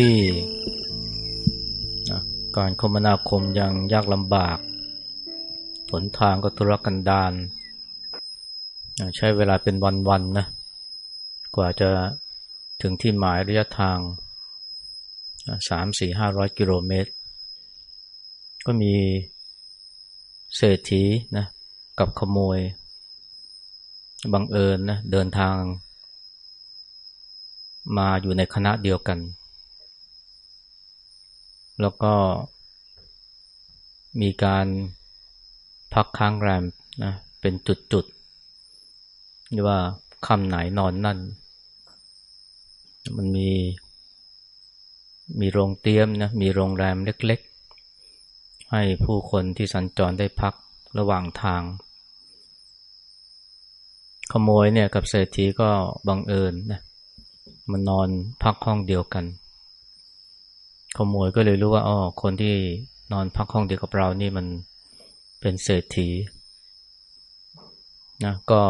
ที่การคมนาคมยังยากลำบากหนทางก็ทุรกันดารนใช้เวลาเป็นวันๆนะ กว่าจะถึงที่หมายระยะทางสามสี่ห้าร้อยกิโลเมตร ก็มีเศรษฐีนะกับขโมย บังเอิญนะเดินทางมาอยู่ในคณะเดียวกัน แล้วก็มีการพักค้างแรมนะเป็นจุดๆนี่ว่าคำไหนนอนนั่น มันมี มีโรงเตี๊ยมนะมีโรงแรมเล็กๆ ให้ผู้คนที่สัญจรได้พักระหว่างทาง ขโมยเนี่ยกับเศรษฐีก็บังเอิญนะมันนอนพักห้องเดียวกัน ขโมยก็เลยรู้ว่าอ๋อคนที่นอนพักห้องเดียวกับเรานี่มันเป็นเศรษฐีนะก็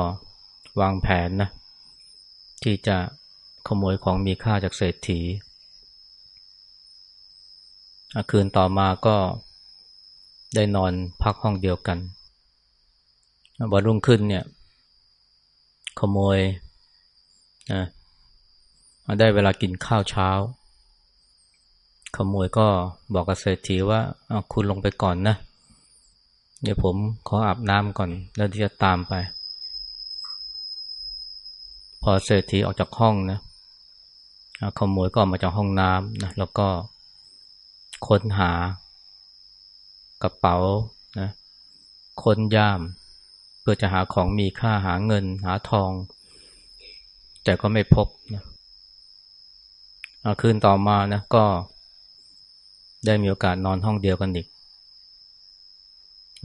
วางแผนนะที่จะขโมยของมีค่าจากเศรษฐีคืนต่อมาก็ได้นอนพักห้องเดียวกันวันรุ่งขึ้นเนี่ย ขโมยนะได้เวลากินข้าวเช้า ขโมยก็บอกกับเศรษฐีว่าคุณลงไปก่อนนะ เดี๋ยวผมขออาบน้ำก่อน แล้วที่จะตามไป พอเศรษฐีออกจากห้องนะขโมยก็ออกมาจากห้องน้ำนะแล้วก็ค้นหากระเป๋านะค้นย่าม เพื่อจะหาของมีค่าหาเงิน หาทอง แต่ก็ไม่พบนะคืนต่อมานะก็ ได้มีโอกาสนอนห้องเดียวกันอีก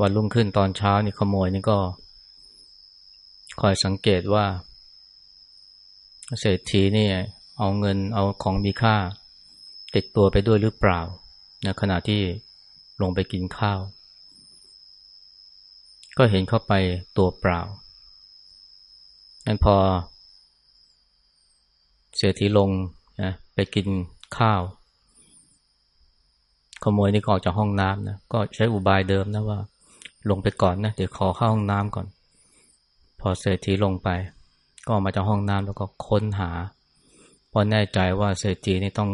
วันรุ่งขึ้นตอนเช้านี่ขโมยนี่ก็ คอยสังเกตว่า เศรษฐีนี่เอาเงินเอาของมีค่า ติดตัวไปด้วยหรือเปล่านะขณะที่ลงไปกินข้าว ก็เห็นเข้าไปตัวเปล่านั้นพอเศรษฐีลงนะไปกินข้าว ขโมยนี่ก็ออกจากห้องน้ำนะก็ใช้อุบายเดิมนะว่า ลงไปก่อนนะเดี๋ยวขอเข้าห้องน้ำก่อน พอเศรษฐีลงไป ก็ออกมาจากห้องน้ำแล้วก็ค้นหาพอแน่ใจว่าเศรษฐีนี่ต้อง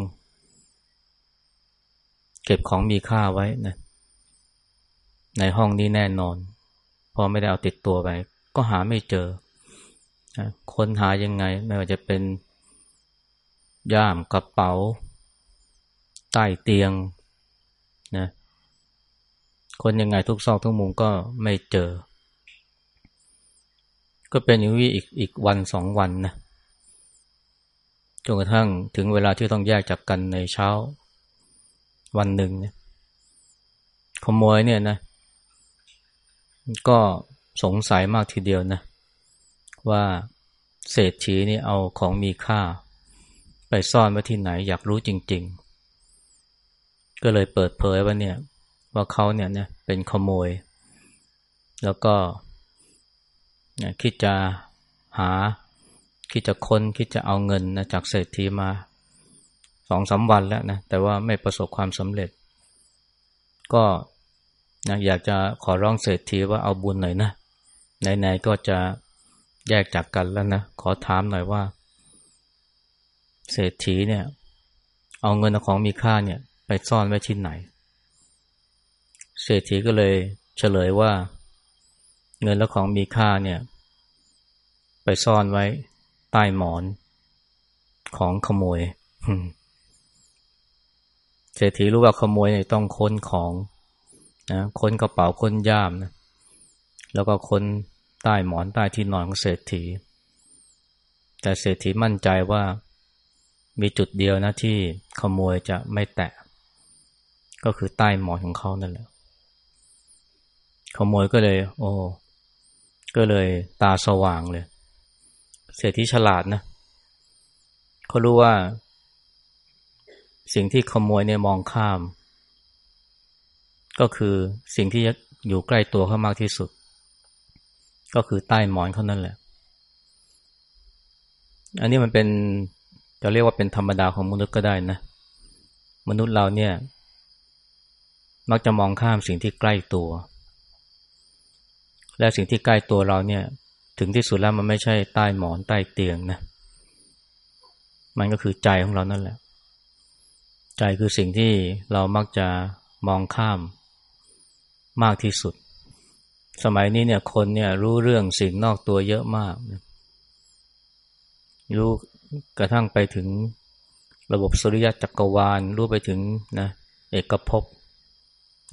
เก็บของมีค่าไว้นะในห้องนี้แน่นอน พอไม่ได้เอาติดตัวไป ก็หาไม่เจอค้นหายังไง ไม่ว่าจะเป็นย่ามกระเป๋า ใต้เตียง คนยังไงทุกซอกทุกมุมก็ไม่เจอ ก็เป็นอย่างนี้อีกอีกวันสองวันนะจนกระทั่งถึงเวลาที่ต้องแยกจากกันในเช้า วันหนึ่งเนี่ยขโมยเนี่ยนะ ก็สงสัยมากทีเดียวนะ ว่าเศรษฐีนี่เอาของมีค่า ไปซ่อนไว้ที่ไหนอยากรู้จริง ๆ ก็เลยเปิดเผยว่าเนี่ย ว่าเขาเนี่ยเนี่ยเป็นขโมย แล้วก็คิดจะหา คิดจะค้นคิดจะเอาเงินนะจากเศรษฐีมาสองสาวันแล้วนะแต่ว่าไม่ประสบความสำเร็จ ก็นะอยากจะขอร้องเศรษฐีว่าเอาบุญหน่อยนะไหนๆก็จะแยกจากกันแล้วนะขอถามหน่อยว่า เศรษฐีเนี่ย เอาเงินของมีค่าเนี่ย ไปซ่อนไว้ที่ไหน เศรษฐีก็เลยเฉลยว่า เงินและของมีค่าเนี่ย ไปซ่อนไว้ใต้หมอนของขโมยเศรษฐีรู้ว่าขโมยเนี่ยต้องค้นของนะค้นกระเป๋าค้นย่ามนะแล้วก็ค้นใต้หมอนใต้ที่นอนของเศรษฐี แต่เศรษฐีมั่นใจว่ามีจุดเดียวนะที่ขโมยจะไม่แตะ ก็คือใต้หมอนของเขานั่นแหละ ขโมยก็เลย โอ้ก็เลยตาสว่างเลย เศรษฐีฉลาดนะเขารู้ว่า สิ่งที่ขโมยเนี่ยมองข้าม ก็คือสิ่งที่อยู่ใกล้ตัวเขามากที่สุด ก็คือใต้หมอนเขานั่นแหละ อันนี้มันเป็นจะเรียกว่าเป็นธรรมดาของมนุษย์ก็ได้นะมนุษย์เราเนี่ย มักจะมองข้ามสิ่งที่ใกล้ตัว และสิ่งที่ใกล้ตัวเราเนี่ย ถึงที่สุดแล้วมันไม่ใช่ใต้หมอนใต้เตียงนะ มันก็คือใจของเรานั่นแหละ ใจคือสิ่งที่เรามักจะมองข้ามมากที่สุด สมัยนี้เนี่ยคนเนี่ยรู้เรื่องสิ่งนอกตัวเยอะมากนะรู้กระทั่งไปถึงระบบสุริยะจักรวาล รู้ไปถึงนะเอกภพ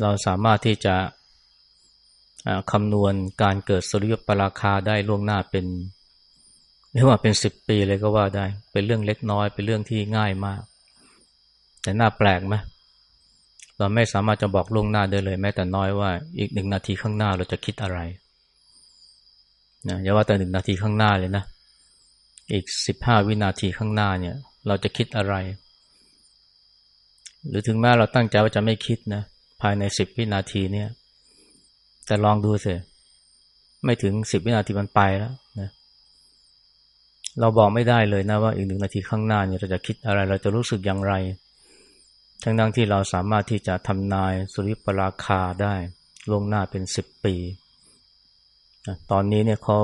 เราสามารถที่จะ คำนวณการเกิดสุริยปราคาได้ล่วงหน้าเป็นเรียกว่าเป็นสิบปีเลยก็ว่าได้ เป็นเรื่องเล็กน้อย เป็นเรื่องที่ง่ายมาก แต่น่าแปลกไหมเราไม่สามารถจะบอกล่วงหน้าได้เลย แม้แต่น้อยว่าอีกหนึ่งนาทีข้างหน้าเราจะคิดอะไรนะอย่าว่าแต่หนึ่งนาทีข้างหน้าเลยนะ อีกสิบห้าวินาทีข้างหน้าเนี่ย เราจะคิดอะไร หรือถึงแม้เราตั้งใจว่าจะไม่คิดนะ ภายในสิบวินาทีเนี่ย แต่ลองดูสิไม่ถึงสิบวินาทีมันไปแล้วนะเราบอกไม่ได้เลยนะว่าอีกหนึ่งนาทีข้างหน้าเนี่ยเราจะคิดอะไร เราจะรู้สึกอย่างไร ทั้งนั้นที่เราสามารถที่จะทำนายสุริปราคาได้ล่วงหน้าเป็นสิบปี ตอนนี้เนี่ยเขา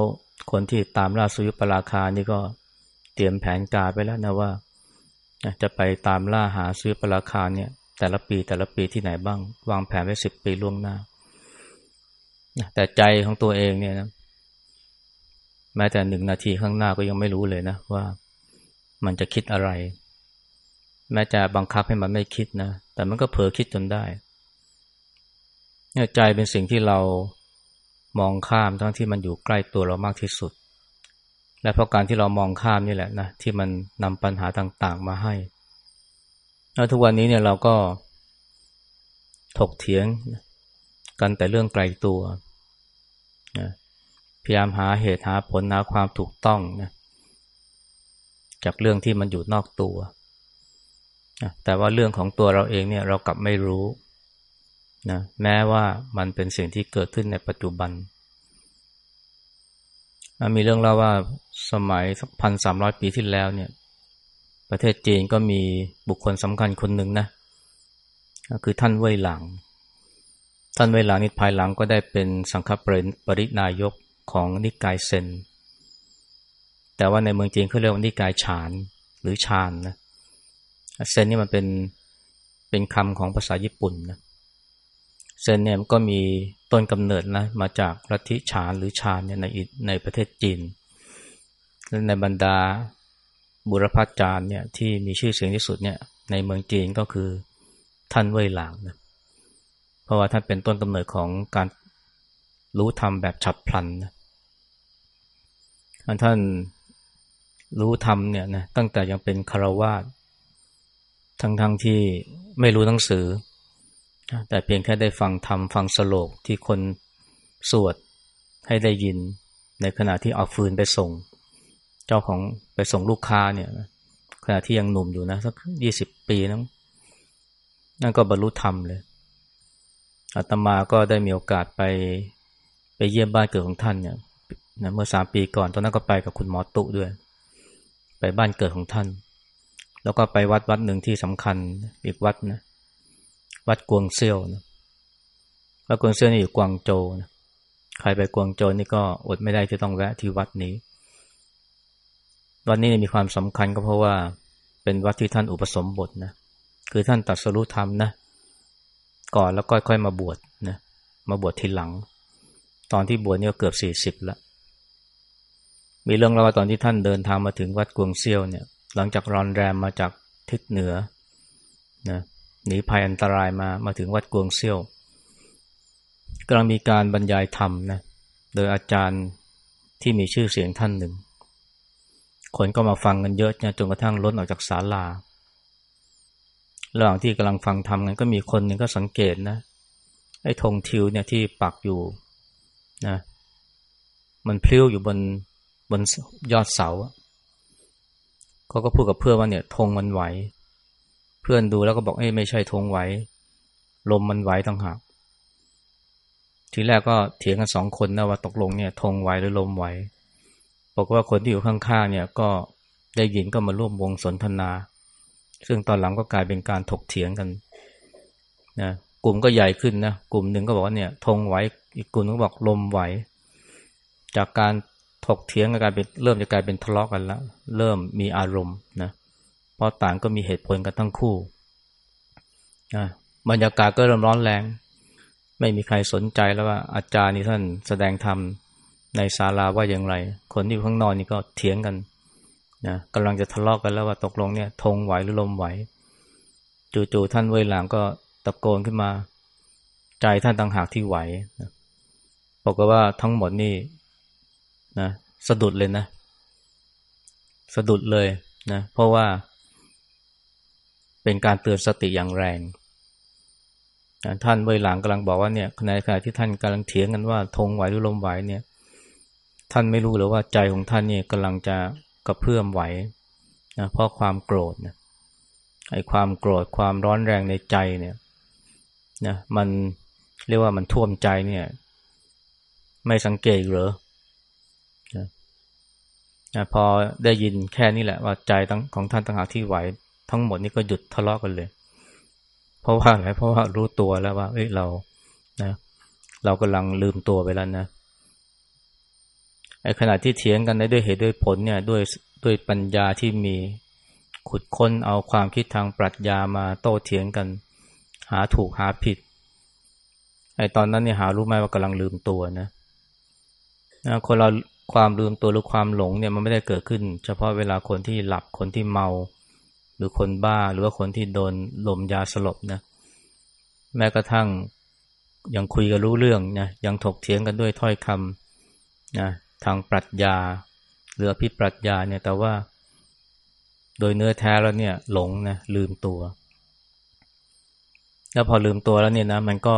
คนที่ตามล่าสุยุปราคานี่ก็เตรียมแผนการไปแล้วนะว่า จะไปตามล่าหาสุยุปราคาเนี่ยแต่ละปีแต่ละปีที่ไหนบ้าง วางแผนไว้สิบปีล่วงหน้า แต่ใจของตัวเองเนี่ยนะแม้แต่หนึ่งนาทีข้างหน้าก็ยังไม่รู้เลยนะว่ามันจะคิดอะไร แม้จะบังคับให้มันไม่คิดนะ แต่มันก็เผลอคิดจนได้ใจเป็นสิ่งที่เรามองข้ามทั้งที่มันอยู่ใกล้ตัวเรามากที่สุด และเพราะการที่เรามองข้ามนี่แหละนะที่มันนำปัญหาต่าง ๆ มาให้แล้วทุกวันนี้เนี่ยเราก็ถกเถียง กันแต่เรื่องไกลตัวนะพยายามหาเหตุหาผลหาความถูกต้องนะจากเรื่องที่มันอยู่นอกตัวนะแต่ว่าเรื่องของตัวเราเองเนี่ยเรากลับไม่รู้นะแม้ว่ามันเป็นสิ่งที่เกิดขึ้นในปัจจุบัน มีเรื่องเล่าว่าสมัยสักพันสามร้อยปีที่แล้วเนี่ย ประเทศจีนก็มีบุคคลสำคัญคนหนึ่งนะ ก็คือท่านเว่ยหลัง ท่านเวลังนี่ภายหลังก็ได้เป็นสังฆปริปรินายกของนิกายเซน แต่ว่าในเมืองจีนเขาเรียกว่านิกายฉานหรือฌานนะ เซนนี่มันเป็นเป็นคำของภาษาญี่ปุ่นนะ เซนเนี่ยก็มีต้นกำเนิดนะมาจากลัทธิฉานหรือฌานเนี่ยในในประเทศจีน และในบรรดาบุรพาจารย์เนี่ยที่มีชื่อเสียงที่สุดเนี่ยในเมืองจีนก็คือท่านเว่ยหลางนะ ราะว่าท่านเป็นต้นกำเนิดของการรู้ธรรมแบบฉับพลันนะท่านรู้ธรรมเนี่ยนะตั้งแต่ยังเป็นคารวาสทั้งๆทที่ไม่รู้หนังสือ แต่เพียงแค่ได้ฟังธรรมฟังสโลกที่คนสวดให้ได้ยินในขณะที่เอาฟืนไปส่ง เจ้าของไปส่งลูกค้าเนี่ยขณะที่ยังหนุ่มอยู่นะสักยี่สิบปีนั้นนั่นก็บรรลุธรรมเลย อาตมาก็ได้มีโอกาสไปไปเยี่ยมบ้านเกิดของท่านเนี่ยนะเมื่อสามปีก่อนตอนนั้นก็ไปกับคุณหมอตุด้วย ไปบ้านเกิดของท่าน แล้วก็ไปวัดวัดหนึ่งที่สำคัญอีกวัดนะ วัดกวงเซียวนะวัดกวงเซียวนี่อยู่กวางโจนะใครไปกวางโจนี่ก็อดไม่ได้ที่ต้องแวะที่วัดนี้ วัดนี้มีความสำคัญก็เพราะว่าเป็นวัดที่ท่านอุปสมบทนะคือท่านตัดสรุธรรมนะ ก่อนแล้วก็ค่อยมาบวชนะมาบวชทีหลัง ตอนที่บวชเนี่ยเกือบสี่สิบแล้วมีเรื่องเล่าว่าตอนที่ท่านเดินทางมาถึงวัดกวงเซียวเนี่ย หลังจากรอนแรมมาจากทิศเหนือนะหนีภัยอันตรายมามาถึงวัดกวงเซี่ยวกำลังมีการบรรยายธรรมนะโดยอาจารย์ที่มีชื่อเสียงท่านหนึ่ง คนก็มาฟังกันเยอะนะจนกระทั่งล้นออกจากศาลา ระหว่างที่กำลังฟังธรรมกันก็มีคนหนึ่งก็สังเกตนะไอ้ธงทิวเนี่ยที่ปักอยู่นะ มันพลิ้วอยู่บนบนยอดเสาเขาก็พูดกับเพื่อนว่าเนี่ยธงมันไหว เพื่อนดูแล้วก็บอกเอ้ไม่ใช่ธงไหว ลมมันไหวต่างหากทีแรกก็เถียงกันสองคนนะว่าตกลงเนี่ยธงไหวหรือลมไหวบอกว่าคนที่อยู่ข้างๆเนี่ยก็ได้ยินก็มาร่วมวงสนทนา ซึ่งตอนหลังก็กลายเป็นการถกเถียงกันนะกลุ่มก็ใหญ่ขึ้นนะกลุ่มหนึ่งก็บอกว่าเนี่ยธงไหวอีกกลุ่มนึงก็บอกลมไหว จากการถกเถียงกลายเป็นเริ่มจะกลายเป็นทะเลาะกันแล้วเริ่มมีอารมณ์นะเพราะต่างก็มีเหตุผลกันทั้งคู่นะบรรยากาศก็เริ่มร้อนแรง ไม่มีใครสนใจแล้วว่าอาจารย์นี่ท่านแสดงธรรมในศาลาว่าอย่างไร คนที่อยู่ข้างนอกนี่ก็เถียงกัน นะกำลังจะทะเลาะกกันแล้วว่าตกลงเนี่ยธงไหวหรือลมไหว จู่ๆท่านเวหลังก็ตะโกนขึ้นมา ใจท่านต่างหากที่ไหวนะบอกว่าทั้งหมดนี่นะสะดุดเลยนะ สะดุดเลยนะเพราะว่า เป็นการเตือนสติอย่างแรงนะท่านเวหลังกำลังบอกว่าเนี่ยในขณะที่ท่านกำลังเถียงกันว่าธงไหวหรือลมไหวเนี่ย ท่านไม่รู้หรือว่าใจของท่านเนี่ยกำลังจะ กระเพื่อมไหวนะเพราะความโกรธนะไอ้ความโกรธความร้อนแรงในใจเนี่ยนะมันเรียกว่ามันท่วมใจเนี่ย ไม่สังเกตเหรอนะนะพอได้ยินแค่นี้แหละว่าใจทั้งของท่านต่างหากที่ไหว ทั้งหมดนี่ก็หยุดทะเลาะกันเลย เพราะว่าอะไรเพราะว่ารู้ตัวแล้วว่า เอ้ยเรานะ เรากำลังลืมตัวไปแล้วนะ ขณะที่เถียงกันได้ด้วยเหตุด้วยผลเนี่ยด้วยด้วยปัญญาที่มีขุดค้นเอาความคิดทางปรัชญามาโต้เถียงกัน หาถูกหาผิดไอ้ตอนนั้นเนี่ยหารู้ไหมว่ากำลังลืมตัวนะนะคนเราความลืมตัวหรือความหลงเนี่ยมันไม่ได้เกิดขึ้น เฉพาะเวลาคนที่หลับคนที่เมา หรือคนบ้าหรือว่าคนที่โดนลมยาสลบนะแม้กระทั่งยังคุยกันรู้เรื่องนะยังถกเถียงกันด้วยถ้อยคำนะ ทางปรัชญาหรือพิปรัชญาเนี่ยแต่ว่า โดยเนื้อแท้แล้วเนี่ย หลงนะลืมตัว แล้วพอลืมตัวแล้วเนี่ยนะ มันก็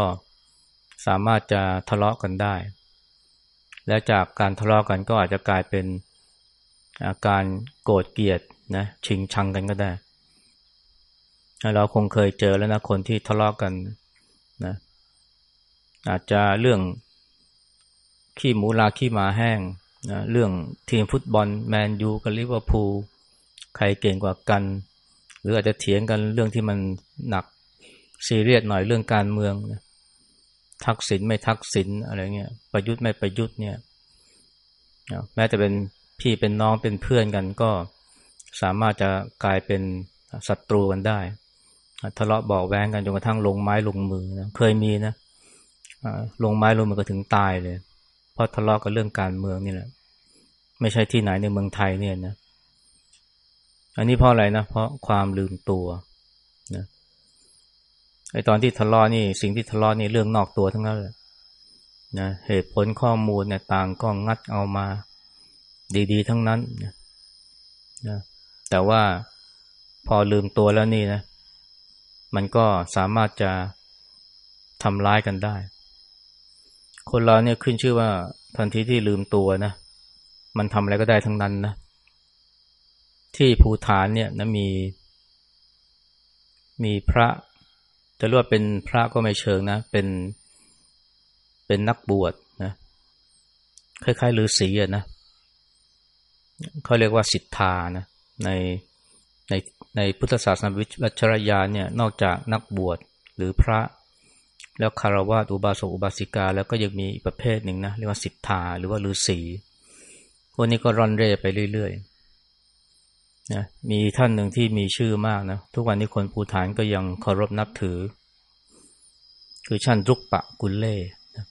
สามารถจะทะเลาะกันได้ และจากการทะเลาะกันก็อาจจะกลายเป็นอาการโกรธเกลียดนะชิงชังกันก็ได้ เราคงเคยเจอแล้วนะคนที่ทะเลาะกันนะอาจจะเรื่อง ขี้หมูลาขี้หมาแห้งนะเรื่องทีมฟุตบอลแมนยูกับลิเวอร์พูลใครเก่งกว่ากัน หรืออาจจะเถียงกันเรื่องที่มันหนักซีเรียสหน่อยเรื่องการเมืองนะทักษิณไม่ทักษิณอะไรเงี้ยประยุทธ์ไม่ประยุทธ์เนี่ยแม้แต่เป็นพี่เป็นน้องเป็นเพื่อนกันก็สามารถจะกลายเป็นศัตรูกันได้ ทะเลาะบอกแว้งกันจนกระทั่งลงไม้ลงมือนะเคยมีนะลงไม้ลงมือก็ถึงตายเลย เพราะทะเลาะกับเรื่องการเมืองนี่แหละ ไม่ใช่ที่ไหนในเมืองไทยเนี่ยนะอันนี้เพราะอะไรนะเพราะความลืมตัวนะไอตอนที่ทะเลาะนี่สิ่งที่ทะเลาะนี่เรื่องนอกตัวทั้งนั้นเลยนะเหตุผลข้อมูลเนี่ยต่างก็งัดเอามาดีๆ ทั้งนั้นนะนะแต่ว่าพอลืมตัวแล้วนี่นะ มันก็สามารถจะทำร้ายกันได้ คนเราเนี่ยขึ้นชื่อว่าทันทีที่ลืมตัวนะ มันทำอะไรก็ได้ทั้งนั้นนะ ที่ภูฐานเนี่ยนะมี มีพระ จะเรียกว่าเป็นพระก็ไม่เชิงนะ เป็น เป็นนักบวชนะ คล้ายๆฤาษีอะนะ เขาเรียกว่าสิทธานะ ใน ใน ในพุทธศาสนาวิชรยาเนี่ย นอกจากนักบวชหรือพระ แล้วคารวะอุบาสกอุบาสิกา แล้วก็ยังมีอีกประเภทหนึ่งนะเรียกว่าสิทธาหรือว่าฤาษีพวกนี้ก็ร่อนเร่ไปเรื่อยๆนะมีท่านหนึ่งที่มีชื่อมากนะทุกวันนี้คนภูฐานก็ยังเคารพนับถือ คือช่านรุกปะกุลเล่นะ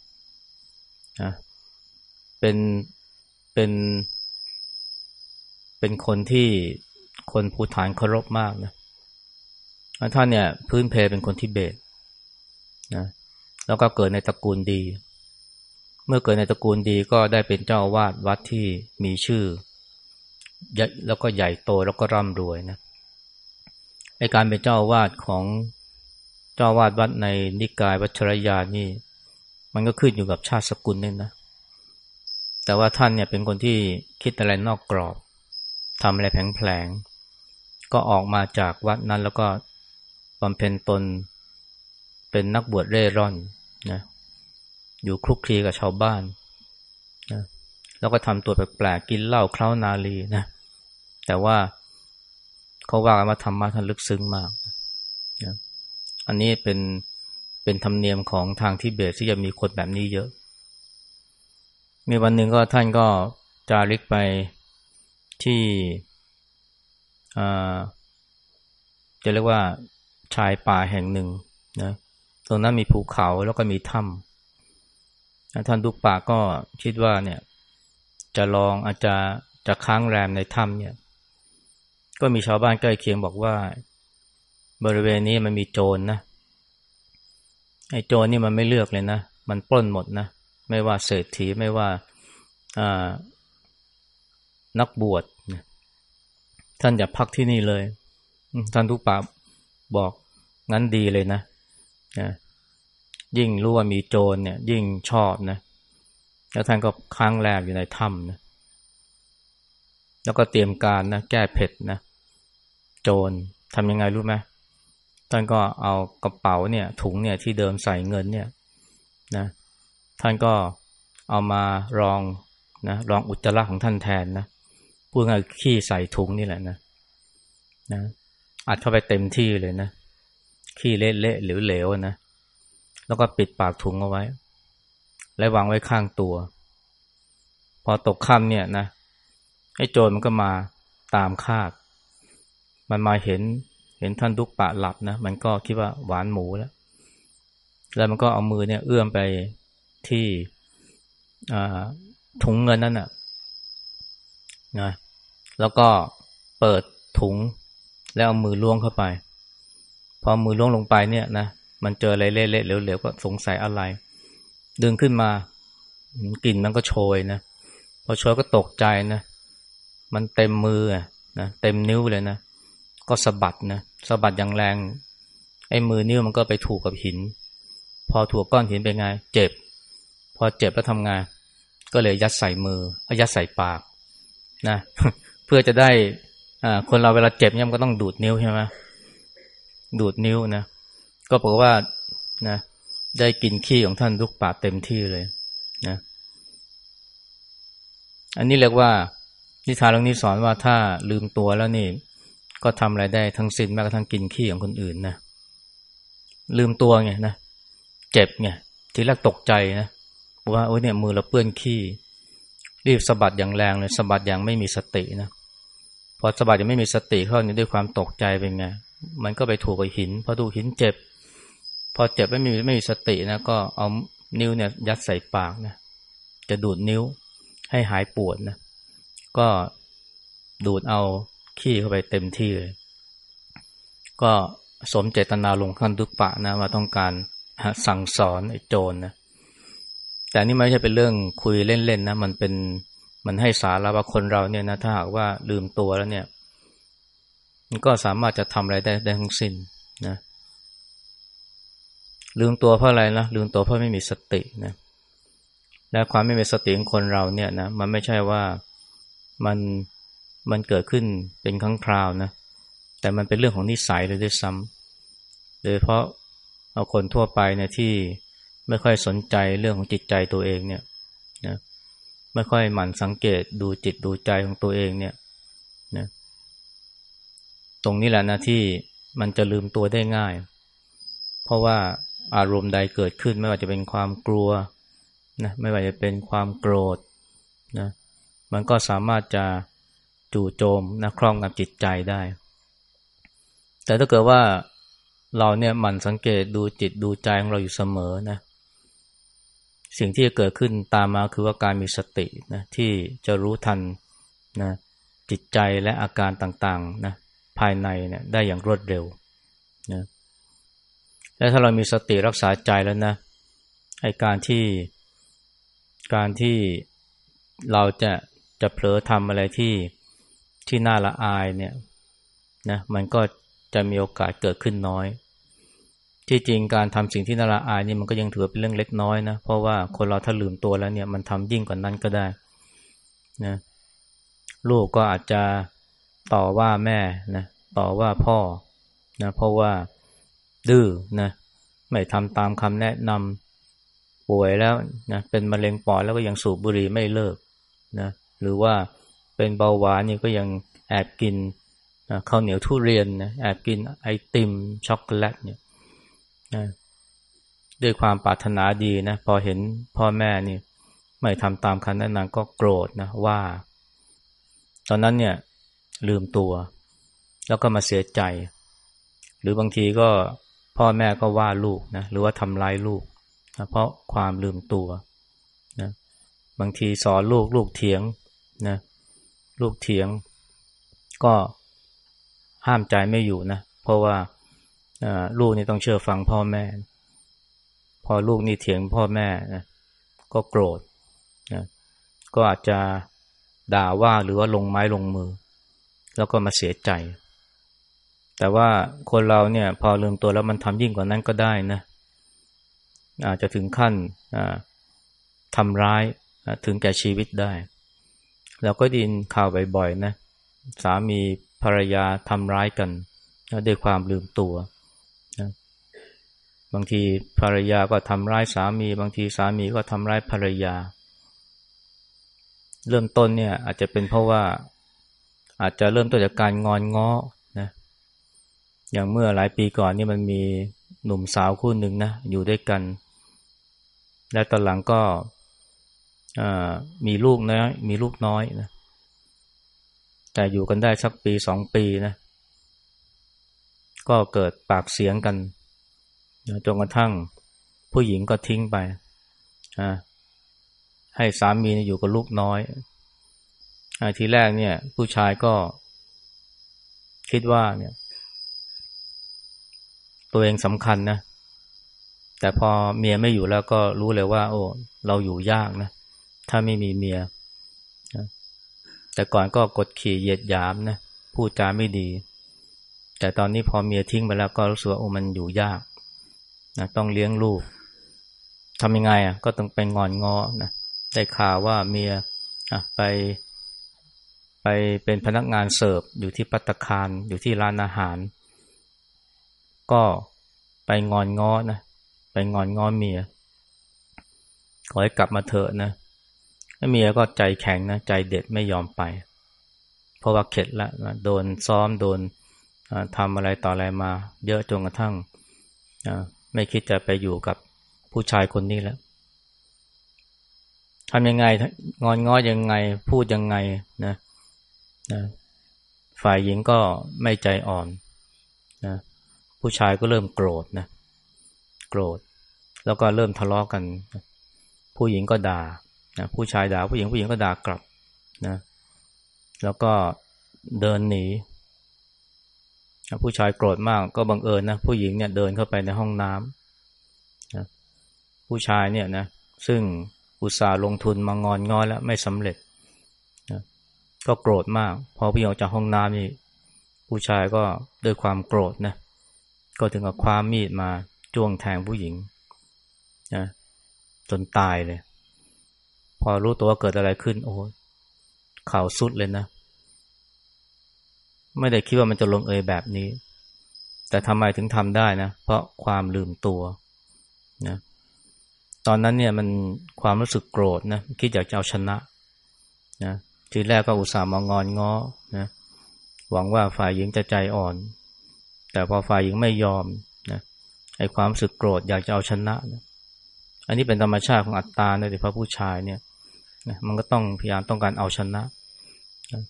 นะเป็นเป็นเป็นคนที่คนภูฐานเคารพมากนะท่านเนี่ยพื้นเพเป็นคนทิเบต นะแล้วก็เกิดในตระกูลดี เมื่อเกิดในตระกูลดีก็ได้เป็นเจ้าวาดวัดที่มีชื่อ แล้วก็ใหญ่โตแล้วก็ร่ำรวยนะไอการเป็นเจ้าวาดของเจ้าวาดวัดในนิกายวัชรยานี่ มันก็ขึ้นอยู่กับชาติสกุลนี่นะ แต่ว่าท่านเนี่ยเป็นคนที่คิดอะไรนอกกรอบทำอะไรแผลงๆก็ออกมาจากวัดนั้นแล้วก็บำเพ็ญตน เป็นนักบวชเร่ร่อนนะอยู่คลุกคลีกับชาวบ้านนะแล้วก็ทำตัวแปลกๆกินเหล้าเคล้านาลีนะแต่ว่าเขาว่ากันว่าธรรมะท่านลึกซึ้งมากนะอันนี้เป็นเป็นธรรมเนียมของทางทิเบตที่จะมีคนแบบนี้เยอะ มีวันหนึ่งก็ท่านก็จาริกไปที่จะเรียกว่าชายป่าแห่งหนึ่งนะ ตรงนั้นมีภูเขาแล้วก็มีถ้ำท่านดุกป่าก็คิดว่าเนี่ย จะลองอาจจะจะค้างแรมในถ้ำเนี่ย ก็มีชาวบ้านใกล้เคียงบอกว่า บริเวณนี้มันมีโจรนนะไอ้โจรนี่มันไม่เลือกเลยนะ มันปล้นหมดนะ ไม่ว่าเศรษฐีไม่ว่านักบวชท่านอย่าพักที่นี่เลย ท่านทุกป่าบอกงั้นดีเลยนะ นะยิ่งรู้ว่ามีโจรเนี่ย ยิ่งชอบนะ แล้วท่านก็ค้างแรมอยู่ในถ้ำนะ แล้วก็เตรียมการนะแก้เผ็ดนะ โจรทำยังไงรู้ไหมท่านก็เอากระเป๋าเนี่ย ถุงเนี่ยที่เดิมใส่เงินเนี่ยนะท่านก็เอามารองนะรองอุจจาระของท่านแทนนะพูดง่ายขี้ใส่ถุงนี่แหละนะนะอัดเข้าไปเต็มที่เลยนะ ขี้เละๆหรือเหลวนะ แล้วก็ปิดปากถุงเอาไว้ และวางไว้ข้างตัว พอตกค่ำเนี่ยนะไอ้โจรมันก็มาตามคาด มันมาเห็นเห็นท่านดุกปะหลับนะ มันก็คิดว่าหวานหมูแล้ว แล้วมันก็เอามือเนี่ย เอื้อมไปที่ถุงเงินนั่นน่ะนะแล้วก็เปิดถุงแล้วเอามือล้วงเข้าไป พอมือล้วงลงไปเนี่ยนะมันเจออะไรเละๆเหลวๆก็สงสัยอะไร ดึงขึ้นมากลิ่นมันก็โชยนะพอโชยก็ตกใจนะ มันเต็มมือนะเต็มนิ้วเลยนะก็สะบัดนะสะบัดอย่างแรง ไอ้มือนิ้วมันก็ไปถูกกับหิน พอถูกก้อนหินเป็นไง เจ็บ พอเจ็บแล้วทำไงก็เลยยัดใส่มือยัดใส่ปากนะ เพื่อจะได้อ่าคนเราเวลาเจ็บเนี่ยมันก็ต้องดูดนิ้วใช่ไหม ดูดนิ้วนะ ก็บอกว่านะ ได้กินขี้ของท่านทุกปากเต็มที่เลยนะ อันนี้เรียกว่า นิทานเรื่องนี้สอนว่าถ้าลืมตัวแล้วนี่ ก็ทำอะไรได้ทั้งสิ้นแม้กระทั่งกินขี้ของคนอื่นนะลืมตัวไงนะเจ็บไงทีแรกตกใจนะว่าโอ้ยเนี่ยมือเราเปื้อนขี้รีบสะบัดอย่างแรงเลยสะบัดอย่างไม่มีสตินะพอสะบัดยังไม่มีสติเข้านี่ด้วยความตกใจเป็นไง มันก็ไปถูกกับหินพอถูกหินเจ็บ พอเจ็บไม่มีไม่มีสตินะก็เอานิ้วเนี่ยยัดใส่ปากนะจะดูดนิ้วให้หายปวดนะก็ดูดเอาขี้เข้าไปเต็มที่เลย ก็สมเจตนาลงขั้นทุกปะนะว่าต้องการสั่งสอนไอ้โจรนะแต่นี่ไม่ใช่เป็นเรื่องคุยเล่นๆนะมันเป็นมันให้สาระว่าคนเราเนี่ยนะถ้าหากว่าลืมตัวแล้วเนี่ย ก็สามารถจะทำอะไรได้ได้ทั้งสิ้นนะลืมตัวเพราะอะไรนะลืมตัวเพราะไม่มีสตินะและความไม่มีสติของคนเราเนี่ยนะมันไม่ใช่ว่ามันมันเกิดขึ้นเป็นครั้งคราวนะแต่มันเป็นเรื่องของนิสัยเลยด้วยซ้ำโดยเพราะเอาคนทั่วไปเนี่ยที่ไม่ค่อยสนใจเรื่องของจิตใจตัวเองเนี่ยนะไม่ค่อยหมั่นสังเกตดูจิตดูใจของตัวเองเนี่ย ตรงนี้แหละนะที่มันจะลืมตัวได้ง่าย เพราะว่าอารมณ์ใดเกิดขึ้นไม่ว่าจะเป็นความกลัวนะไม่ว่าจะเป็นความโกรธนะมันก็สามารถจะจู่โจมนะครองกับจิตใจได้ แต่ถ้าเกิดว่าเราเนี่ยหมั่นสังเกตดูจิตดูใจของเราอยู่เสมอนะสิ่งที่จะเกิดขึ้นตามมาคือว่าการมีสตินะที่จะรู้ทันนะจิตใจและอาการต่างๆนะ ภายในเนี่ยได้อย่างรวดเร็วนะและถ้าเรามีสติรักษาใจแล้วนะไอการที่การที่เราจะจะเผลอทำอะไรที่ที่น่าละอายเนี่ยนะมันก็จะมีโอกาสเกิดขึ้นน้อย ที่จริงการทำสิ่งที่น่าละอายนี่มันก็ยังถือเป็นเรื่องเล็กน้อยนะเพราะว่าคนเราถ้าลืมตัวแล้วเนี่ยมันทำยิ่งกว่านั้นก็ได้นะลูกก็อาจจะ ต่อว่าแม่นะต่อว่าพ่อนะเพราะว่าดื้อนะไม่ทำตามคำแนะนำป่วยแล้วนะเป็นมะเร็งปอดแล้วก็ยังสูบบุหรี่ไม่เลิกนะหรือว่าเป็นเบาหวานนี่ก็ยังแอบกินข้าวเหนียวทุเรียนนะแอบกินไอติมช็อกโกแลตเนี่ยนะด้วยความปรารถนาดีนะพอเห็นพ่อแม่นี่ไม่ทำตามคำแนะนำก็โกรธนะว่า ตอนนั้นเนี่ย ลืมตัว แล้วก็มาเสียใจ หรือบางทีก็พ่อแม่ก็ว่าลูกนะหรือว่าทำร้ายลูกนะเพราะความลืมตัวนะบางทีสอนลูกลูกเถียงนะลูกเถียง ก็ห้ามใจไม่อยู่นะเพราะว่าลูกนี่ต้องเชื่อฟังพ่อแม่ พอลูกนี่เถียงพ่อแม่นะก็โกรธนะก็อาจจะด่าว่าหรือว่าลงไม้ลงมือ แล้วก็มาเสียใจ แต่ว่าคนเราเนี่ย พอลืมตัวแล้วมันทำยิ่งกว่านั้นก็ได้นะ อาจจะถึงขั้นทำร้ายถึงแก่ชีวิตได้ เราก็ดินข่าวบ่อยๆนะสามีภรรยาทำร้ายกันด้วยความลืมตัวนะบางทีภรรยาก็ทำร้ายสามี บางทีสามีก็ทำร้ายภรรยา เริ่มต้นเนี่ยอาจจะเป็นเพราะว่า อาจจะเริ่มต้นจากการงอนง้อนะอย่างเมื่อหลายปีก่อนนี่มันมีหนุ่มสาวคู่หนึ่งนะอยู่ด้วยกัน และตอนหลังก็มีลูกน้อยมีลูกน้อยนะแต่อยู่กันได้สักปีสองปีนะก็เกิดปากเสียงกันจนกระทั่งผู้หญิงก็ทิ้งไปให้สามีอยู่กับลูกน้อย ทีแรกเนี่ย ผู้ชายก็คิดว่าเนี่ย ตัวเองสำคัญนะ แต่พอเมียไม่อยู่แล้วก็รู้เลยว่า โอ้ เราอยู่ยากนะ ถ้าไม่มีเมีย แต่ก่อนก็กดขี่เหยียดหยามนะ พูดจาไม่ดี แต่ตอนนี้พอเมียทิ้งไปแล้วก็รู้สึกว่าโอ้มันอยู่ยากนะต้องเลี้ยงลูกทำยังไงอะ ก็ต้องไปงอนงอนะได้ข่าวว่าเมียอะไป ไปเป็นพนักงานเสิร์ฟอยู่ที่ปัตคารอยู่ที่ร้านอาหาร ก็ไปงอนงอนะไปงอนงอเมียขอให้กลับมาเถอะนะเมียก็ใจแข็งนะใจเด็ดไม่ยอมไป เพราะว่าเข็ดละนะโดนซ้อมโดนทำอะไรต่ออะไรมา เยอะจนกระทั่งไม่คิดจะไปอยู่กับผู้ชายคนนี้แล้วทำยังไงงอนง้อยังไงพูดยังไงนะ นะฝ่ายหญิงก็ไม่ใจอ่อนนะผู้ชายก็เริ่มโกรธนะโกรธ แล้วก็เริ่มทะเลาะกกัน ผู้หญิงก็ด่านะผู้ชายด่าผู้หญิงผู้หญิงก็ด่ากลับนะแล้วก็เดินหนีผู้ชายโกรธมากก็บังเอิญนะผู้หญิงเนี่ยเดินเข้าไปในห้องน้ำนะผู้ชายเนี่ยนะซึ่งอุตส่าห์ลงทุนมางอนงอนแล้วไม่สำเร็จ ก็โกรธมาก พอพี่ออกจากห้องน้ำนี่ผู้ชายก็ด้วยความโกรธนะ ก็ถึงกับคว้ามีดมาจ้วงแทงผู้หญิงนะจนตายเลย พอรู้ตัวว่าเกิดอะไรขึ้น โอ้ข่าวสุดเลยนะ ไม่ได้คิดว่ามันจะลงเอยแบบนี้ แต่ทำไมถึงทำได้นะ เพราะความลืมตัวนะตอนนั้นเนี่ยมันความรู้สึกโกรธนะ คิดอยากจะเอาชนะนะ ทีแรกก็อุตส่าห์มางอนง้อนะหวังว่าฝ่ายหญิงจะใจอ่อน แต่พอฝ่ายหญิงไม่ยอมนะไอ้ความรู้สึกโกรธอยากจะเอาชนะนะอันนี้เป็นธรรมชาติของอัตตาโดยเฉพาะผู้ชายเนี่ยนะมันก็ต้องพยายามต้องการเอาชนะนะ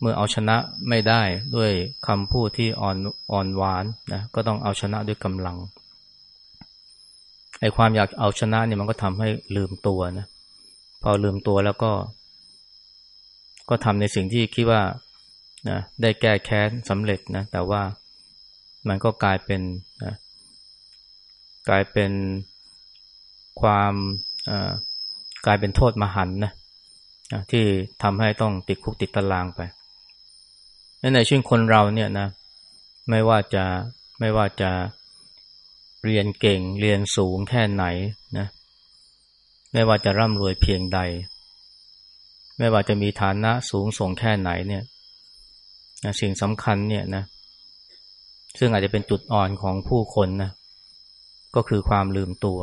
เมื่อเอาชนะไม่ได้ด้วยคำพูดที่อ่อนอ่อนหวานนะก็ต้องเอาชนะด้วยกำลังไอ้ความอยากเอาชนะเนี่ยมันก็ทำให้ลืมตัวนะพอลืมตัวแล้วก็ ก็ทำในสิ่งที่คิดว่านะได้แก้แค้นสำเร็จนะ แต่ว่ามันก็กลายเป็นนะกลายเป็นความกลายเป็นโทษมหันนะที่ทำให้ต้องติดคุกติดตารางไปในชีวิตคนเราเนี่ยนะ ไม่ว่าจะไม่ว่าจะเรียนเก่งเรียนสูงแค่ไหนนะ ไม่ว่าจะร่ำรวยเพียงใด ไม่ว่าจะมีฐานะสูงส่งแค่ไหนเนี่ยสิ่งสำคัญเนี่ยนะ ซึ่งอาจจะเป็นจุดอ่อนของผู้คนนะ ก็คือความลืมตัว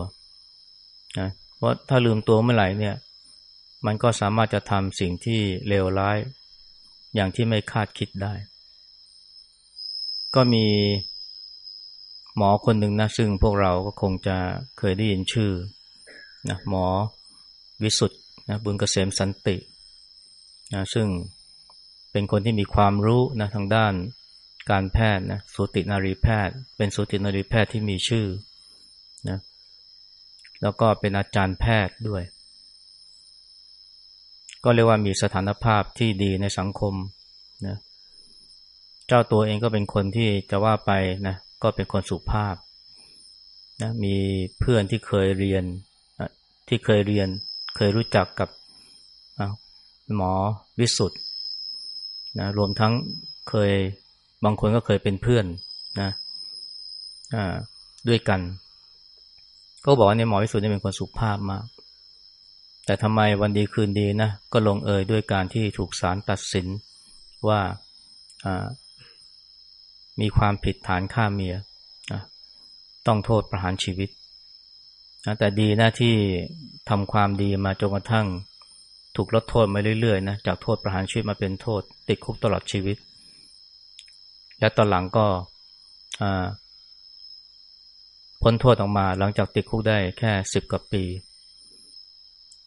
นะเพราะถ้าลืมตัวเมื่อไหร่เนี่ย มันก็สามารถจะทำสิ่งที่เลวร้าย อย่างที่ไม่คาดคิดได้ ก็มีหมอคนหนึ่งนะซึ่งพวกเราก็คงจะเคยได้ยินชื่อนะหมอวิสุทธ์นะบุญเกษมสันติ นะซึ่งเป็นคนที่มีความรู้นะทางด้านการแพทย์นะสูตินารีแพทย์ เป็นสูตินารีแพทย์ที่มีชื่อนะแล้วก็เป็นอาจารย์แพทย์ด้วย ก็เรียกว่ามีสถานภาพที่ดีในสังคมนะเจ้าตัวเองก็เป็นคนที่จะว่าไปนะก็เป็นคนสุภาพนะมีเพื่อนที่เคยเรียนที่เคยเรียนเคยรู้จักกับ หมอวิสุทธ์นะรวมทั้งเคยบางคนก็เคยเป็นเพื่อนนะด้วยกัน ก็บอกว่าในหมอวิสุทธ์นี่เป็นคนสุภาพมาก แต่ทำไมวันดีคืนดีนะก็ลงเอยด้วยการที่ถูกศาลตัดสินว่ามีความผิดฐานฆ่าเมียนะต้องโทษประหารชีวิตนะแต่ดีนะที่ทำความดีมาจนกระทั่ง ถูกลดโทษมาเรื่อยๆนะจากโทษประหารชีวิตมาเป็นโทษ ติดคุกตลอดชีวิต และตอนหลังก็พ้นโทษออกมา หลังจากติดคุกได้แค่สิบกว่าปี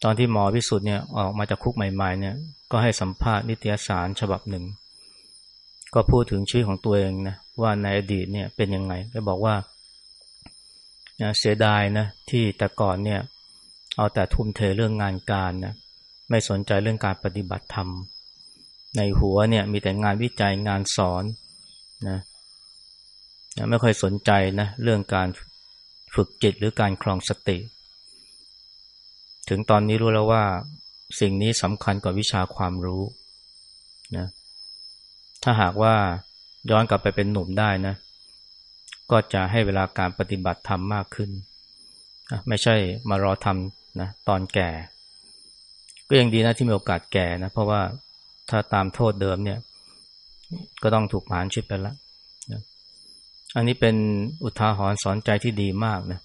ตอนที่หมอพิสุทธิ์เนี่ยออกมาจากคุกใหม่ๆเนี่ยก็ให้สัมภาษณ์นิตยสารฉบับหนึ่ง ก็พูดถึงชีวิตของตัวเองนะว่าในอดีตเนี่ยเป็นยังไงก็บอกว่าเสียดายนะที่แต่ก่อนเนี่ยเอาแต่ทุ่มเทเรื่องงานการนะ ไม่สนใจเรื่องการปฏิบัติธรรม ในหัวเนี่ยมีแต่งานวิจัยงานสอนนะไม่ค่อยสนใจนะเรื่องการฝึกจิตหรือการคลองสติ ถึงตอนนี้รู้แล้วว่าสิ่งนี้สำคัญกว่าวิชาความรู้นะถ้าหากว่าย้อนกลับไปเป็นหนุ่มได้นะ ก็จะให้เวลาการปฏิบัติธรรมมากขึ้น ไม่ใช่มารอทำนะตอนแก่ ก็ยังดีนะที่มีโอกาสแก่นะ เพราะว่าถ้าตามโทษเดิมเนี่ย ก็ต้องถูกผ่านชีวิตไปแล้วนะอันนี้เป็นอุทาหรณ์สอนใจที่ดีมากนะ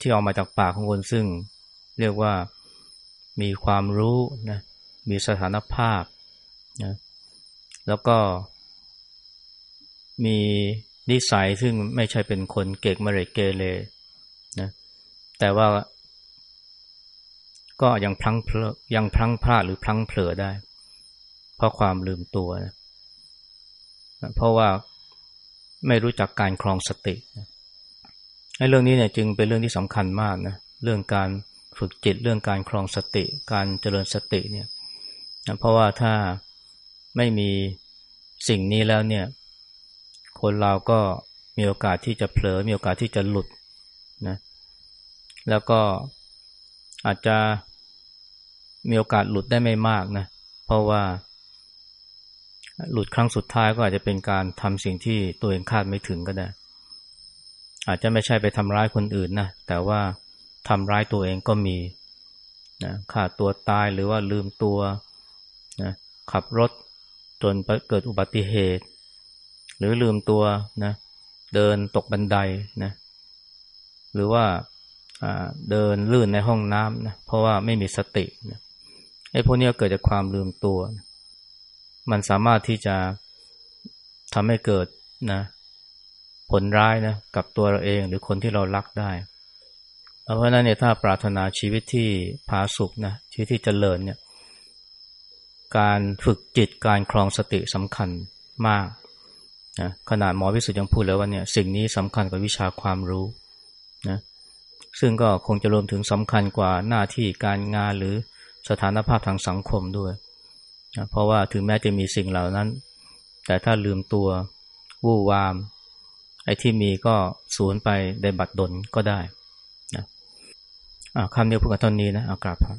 ที่ออกมาจากปากของคนซึ่งเรียกว่ามีความรู้นะ มีสถานภาพนะแล้วก็มีนิสัยซึ่งไม่ใช่เป็นคนเก่งมเรเกเรนะแต่ว่า ก็ยังพลังเพลยังพลังพลาดหรือพลังเผลอได้ เพราะความลืมตัวนะเพราะว่าไม่รู้จักการคลองสตินะเรื่องนี้เนี่ยจึงเป็นเรื่องที่สำคัญมากนะเรื่องการฝึกจิตเรื่องการคลองสติ การเจริญสติเนี่ยนะเพราะว่าถ้าไม่มีสิ่งนี้แล้วเนี่ย คนเราก็มีโอกาสที่จะเผลอมีโอกาสที่จะหลุดนะแล้วก็อาจจะ มีโอกาสหลุดได้ไม่มากนะ เพราะว่า หลุดครั้งสุดท้ายก็อาจจะเป็นการทำสิ่งที่ตัวเองคาดไม่ถึงก็ได้ อาจจะไม่ใช่ไปทำร้ายคนอื่นนะ แต่ว่าทำร้ายตัวเองก็มีนะขาดตัวตายหรือว่าลืมตัวนะขับรถจนเกิดอุบัติเหตุ หรือลืมตัวนะเดินตกบันไดนะหรือว่าเดินลื่นในห้องน้ำนะเพราะว่าไม่มีสตินะ ไอ้พวกนี้เกิดจากความลืมตัว มันสามารถที่จะทำให้เกิดนะ ผลร้ายนะกับตัวเราเองหรือคนที่เรารักได้ เพราะนั้นเนี่ยถ้าปรารถนาชีวิตที่ผาสุกนะชีวิตที่เจริญเนี่ย การฝึกจิตการคลองสติสำคัญมากนะขนาดหมอวิสุทธ์ยังพูดเลยว่าเนี่ยสิ่งนี้สำคัญกว่าวิชาความรู้นะซึ่งก็คงจะรวมถึงสำคัญกว่าหน้าที่การงานหรือ สถานภาพทางสังคมด้วยนะเพราะว่าถึงแม้จะมีสิ่งเหล่านั้น แต่ถ้าลืมตัววู่วาม ไอ้ที่มีก็สูญไปได้บัดดลก็ได้นะคำเดียวพูดกันตอนนี้นะอากราบครับ